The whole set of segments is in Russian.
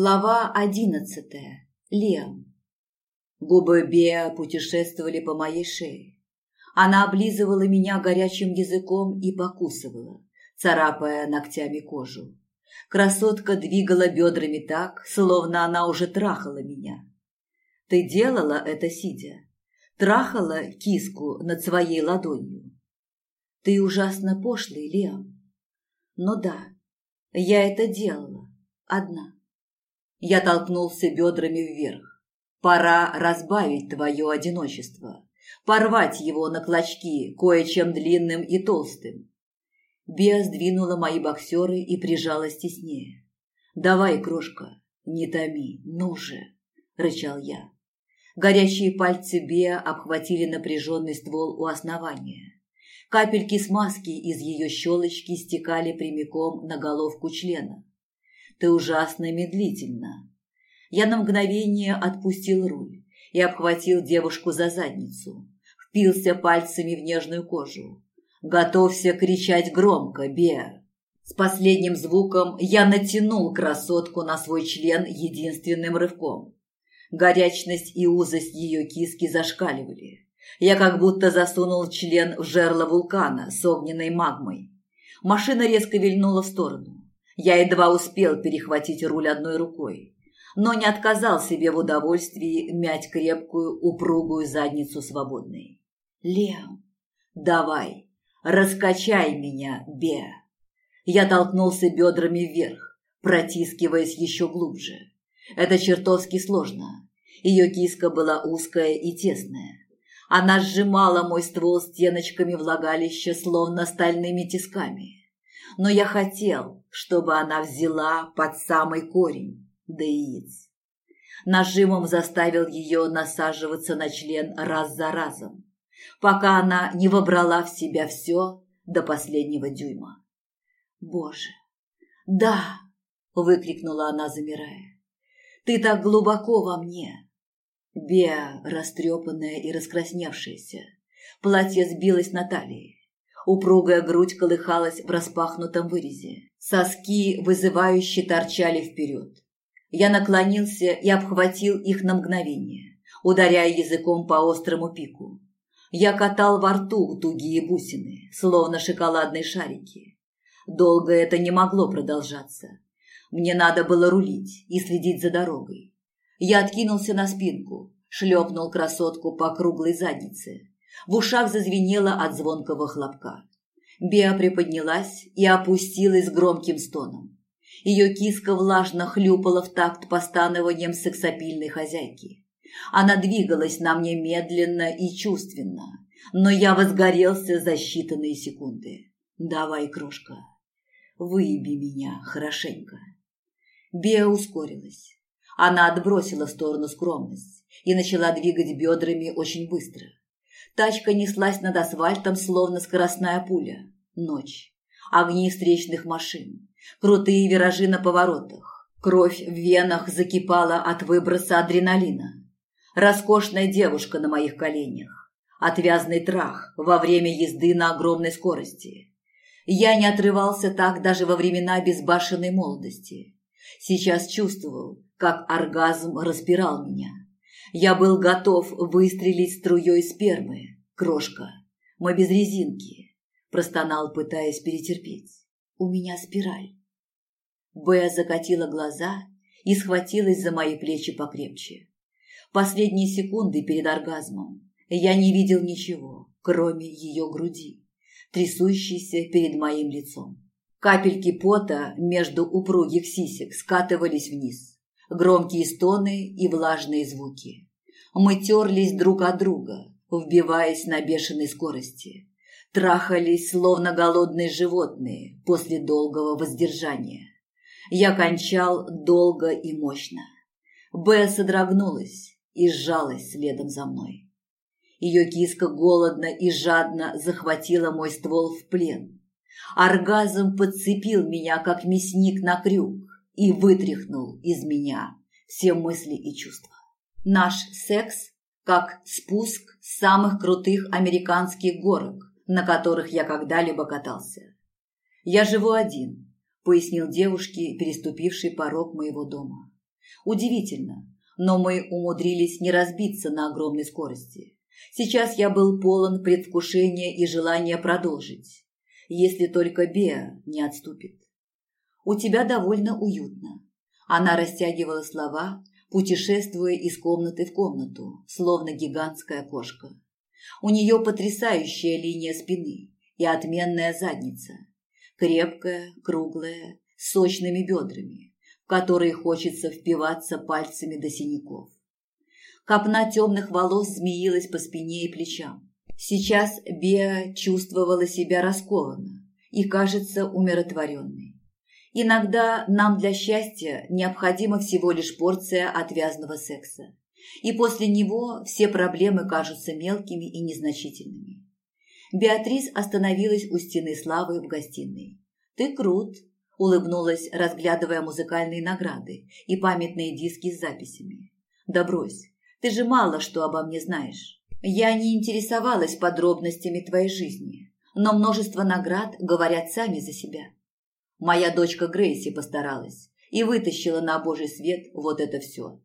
Глава одиннадцатая. Лем. Губы Беа путешествовали по моей шее. Она облизывала меня горячим языком и покусывала, царапая ногтями кожу. Красотка двигала бедрами так, словно она уже трахала меня. Ты делала это сидя. Трахала киску над своей ладонью. Ты ужасно пошлый, Лем. Но да, я это делала. Одна. Я толкнулся бедрами вверх. Пора разбавить твое одиночество, порвать его на клочки кое-чем длинным и толстым. Беа сдвинула мои боксеры и прижалась теснее. «Давай, крошка, не томи, ну же!» – рычал я. Горячие пальцы Беа обхватили напряженный ствол у основания. Капельки смазки из ее щелочки стекали прямиком на головку члена. Ты ужасно медлительна. Я на мгновение отпустил руль и обхватил девушку за задницу, впился пальцами в нежную кожу. Готовься кричать громко, Беа. С последним звуком я натянул красотку на свой член единственным рывком. Горячность и узость ее киски зашкаливали. Я как будто засунул член в жерло вулкана с огненной магмой. Машина резко вильнула в сторону. Я едва успел перехватить руль одной рукой, но не отказал себе в удовольствии мять крепкую, упругую задницу свободной. «Лем, давай, раскачай меня, Бе!» Я толкнулся бедрами вверх, протискиваясь еще глубже. Это чертовски сложно. Ее киска была узкая и тесная. Она сжимала мой ствол стеночками влагалища, словно стальными тисками но я хотел, чтобы она взяла под самый корень до яиц. Нажимом заставил ее насаживаться на член раз за разом, пока она не вобрала в себя все до последнего дюйма. «Боже! Да!» – выкрикнула она, замирая. «Ты так глубоко во мне!» Беа, растрепанная и раскрасневшаяся, платье сбилось на талии. Упругая грудь колыхалась в распахнутом вырезе. Соски вызывающе торчали вперед. Я наклонился и обхватил их на мгновение, ударяя языком по острому пику. Я катал во рту тугие бусины, словно шоколадные шарики. Долго это не могло продолжаться. Мне надо было рулить и следить за дорогой. Я откинулся на спинку, шлепнул красотку по круглой заднице. В ушах зазвенело от звонкого хлопка. Беа приподнялась и опустилась громким стоном. Ее киска влажно хлюпала в такт постанованием сексапильной хозяйки. Она двигалась на мне медленно и чувственно, но я возгорелся за считанные секунды. «Давай, крошка, выеби меня хорошенько». Беа ускорилась. Она отбросила в сторону скромность и начала двигать бедрами очень быстро. Тачка неслась над асфальтом, словно скоростная пуля. Ночь. Огни встречных машин. Крутые виражи на поворотах. Кровь в венах закипала от выброса адреналина. Роскошная девушка на моих коленях. Отвязный трах во время езды на огромной скорости. Я не отрывался так даже во времена безбашенной молодости. Сейчас чувствовал, как оргазм распирал меня. Я был готов выстрелить струей спермы. Крошка, мы без резинки. Простонал, пытаясь перетерпеть. У меня спираль. Беа закатила глаза и схватилась за мои плечи покрепче. Последние секунды перед оргазмом я не видел ничего, кроме ее груди, трясущейся перед моим лицом. Капельки пота между упругих сисек скатывались вниз громкие стоны и влажные звуки. Мы терлись друг от друга, вбиваясь на бешеной скорости. Трахались, словно голодные животные, после долгого воздержания. Я кончал долго и мощно. Б содрогнулась и сжалась следом за мной. Ее киска голодно и жадно захватила мой ствол в плен. Оргазм подцепил меня, как мясник на крюк и вытряхнул из меня все мысли и чувства. Наш секс как спуск самых крутых американских горок, на которых я когда-либо катался. «Я живу один», – пояснил девушке, переступившей порог моего дома. Удивительно, но мы умудрились не разбиться на огромной скорости. Сейчас я был полон предвкушения и желания продолжить, если только Беа не отступит. У тебя довольно уютно. Она растягивала слова, путешествуя из комнаты в комнату, словно гигантская кошка. У нее потрясающая линия спины и отменная задница. Крепкая, круглая, с сочными бедрами, в которые хочется впиваться пальцами до синяков. Копна темных волос змеилась по спине и плечам. Сейчас Беа чувствовала себя раскованно и, кажется, умиротворенной. Иногда нам для счастья необходима всего лишь порция отвязного секса. И после него все проблемы кажутся мелкими и незначительными. Беатрис остановилась у стены славы в гостиной. «Ты крут», – улыбнулась, разглядывая музыкальные награды и памятные диски с записями. «Да брось, ты же мало что обо мне знаешь. Я не интересовалась подробностями твоей жизни, но множество наград говорят сами за себя. Моя дочка Грейси постаралась и вытащила на божий свет вот это все.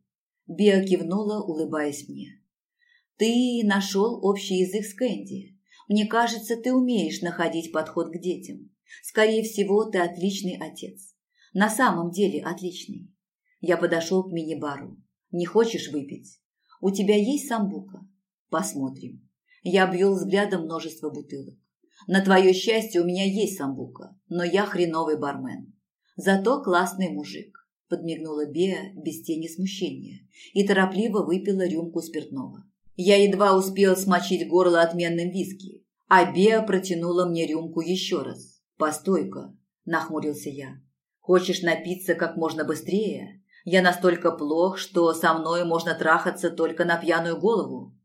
Беа кивнула, улыбаясь мне. «Ты нашел общий язык с Кэнди. Мне кажется, ты умеешь находить подход к детям. Скорее всего, ты отличный отец. На самом деле отличный. Я подошел к мини-бару. Не хочешь выпить? У тебя есть самбука? Посмотрим. Я обвел взглядом множество бутылок. На твое счастье, у меня есть самбука, но я хреновый бармен. Зато классный мужик, подмигнула Беа без тени смущения и торопливо выпила рюмку спиртного. Я едва успел смочить горло отменным виски, а Беа протянула мне рюмку еще раз. «Постой-ка», – нахмурился я. «Хочешь напиться как можно быстрее? Я настолько плох, что со мной можно трахаться только на пьяную голову?»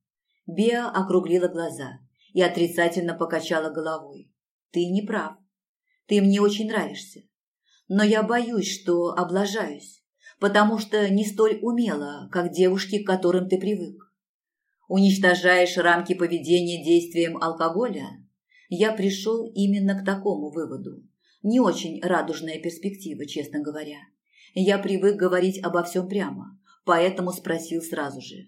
Беа округлила глаза и отрицательно покачала головой. «Ты не прав. Ты мне очень нравишься. Но я боюсь, что облажаюсь, потому что не столь умела, как девушки, к которым ты привык. Уничтожаешь рамки поведения действием алкоголя? Я пришел именно к такому выводу. Не очень радужная перспектива, честно говоря. Я привык говорить обо всем прямо, поэтому спросил сразу же.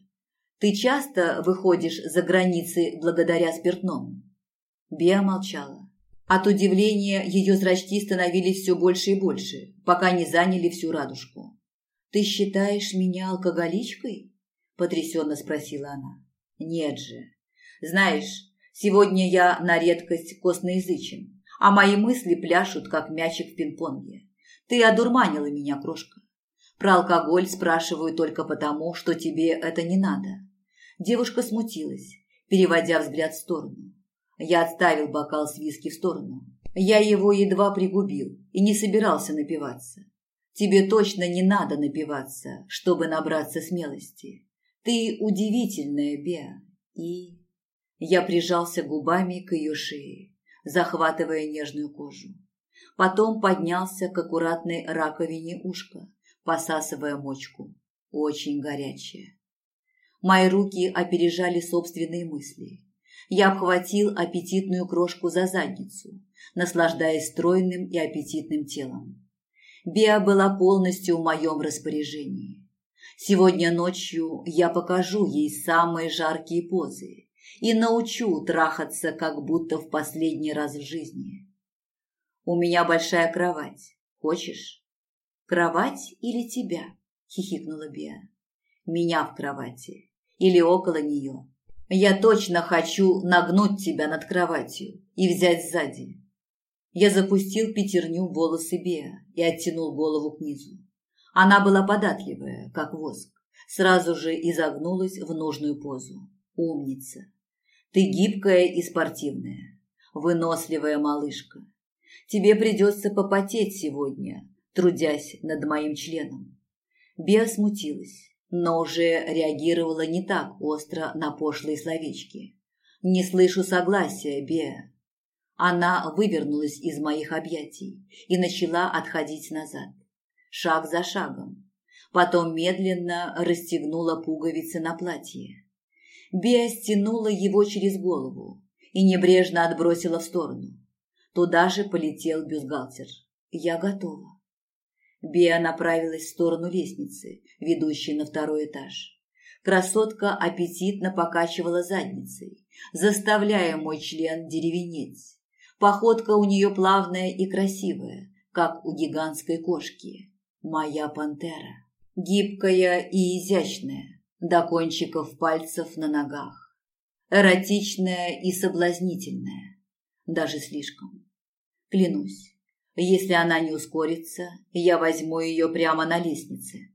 Ты часто выходишь за границы благодаря спиртному?» Беа молчала. От удивления ее зрачки становились все больше и больше, пока не заняли всю радужку. «Ты считаешь меня алкоголичкой?» – потрясенно спросила она. «Нет же. Знаешь, сегодня я на редкость косноязычен, а мои мысли пляшут, как мячик в пинг-понге. Ты одурманила меня, крошка. Про алкоголь спрашиваю только потому, что тебе это не надо. Девушка смутилась, переводя взгляд в сторону. Я отставил бокал с виски в сторону. Я его едва пригубил и не собирался напиваться. Тебе точно не надо напиваться, чтобы набраться смелости. Ты удивительная, Беа. И... Я прижался губами к ее шее, захватывая нежную кожу. Потом поднялся к аккуратной раковине ушка, посасывая мочку. Очень горячая. Мои руки опережали собственные мысли. Я обхватил аппетитную крошку за задницу, наслаждаясь стройным и аппетитным телом. Беа была полностью в моем распоряжении. Сегодня ночью я покажу ей самые жаркие позы и научу трахаться, как будто в последний раз в жизни. У меня большая кровать. Хочешь? Кровать или тебя? Хихикнула Беа. Меня в кровати или около нее. Я точно хочу нагнуть тебя над кроватью и взять сзади. Я запустил пятерню в волосы Беа и оттянул голову к низу. Она была податливая, как воск, сразу же изогнулась в нужную позу. Умница. Ты гибкая и спортивная, выносливая малышка. Тебе придется попотеть сегодня, трудясь над моим членом. Беа смутилась но уже реагировала не так остро на пошлые словечки. «Не слышу согласия, Беа». Она вывернулась из моих объятий и начала отходить назад, шаг за шагом. Потом медленно расстегнула пуговицы на платье. Беа стянула его через голову и небрежно отбросила в сторону. Туда же полетел бюстгальтер. Я готова. Беа направилась в сторону лестницы, ведущей на второй этаж. Красотка аппетитно покачивала задницей, заставляя мой член деревенеть. Походка у нее плавная и красивая, как у гигантской кошки. Моя пантера. Гибкая и изящная, до кончиков пальцев на ногах. Эротичная и соблазнительная. Даже слишком. Клянусь, если она не ускорится, я возьму ее прямо на лестнице.